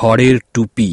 খড়ের টুপি।